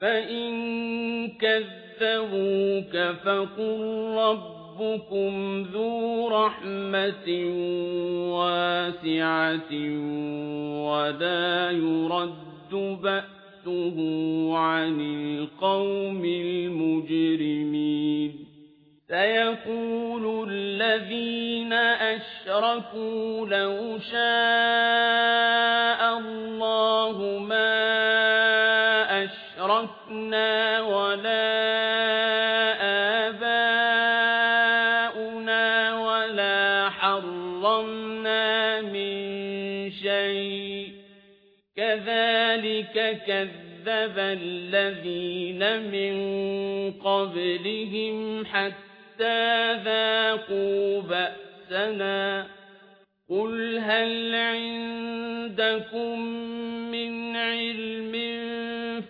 فإن كذبوك فقل ربكم ذو رحمة واسعة ولا يرد بأسه عن القوم المجرمين سيقول الذين أشركوا لو شاء ولا آباؤنا ولا حرمنا من شيء. كذلك كذب الذين من قبلهم حتى ذاقوا بأسنا. قل هل عندكم من علم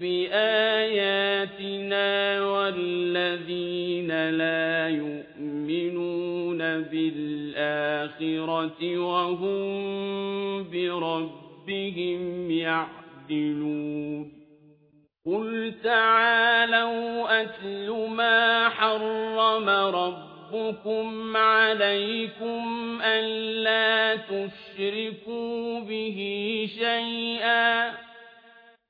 بآياتنا والذين لا يؤمنون بالآخرة وهم بربهم يعدلون قل تعالوا أتل ما حرم ربكم عليكم ألا تشركوا به شيئا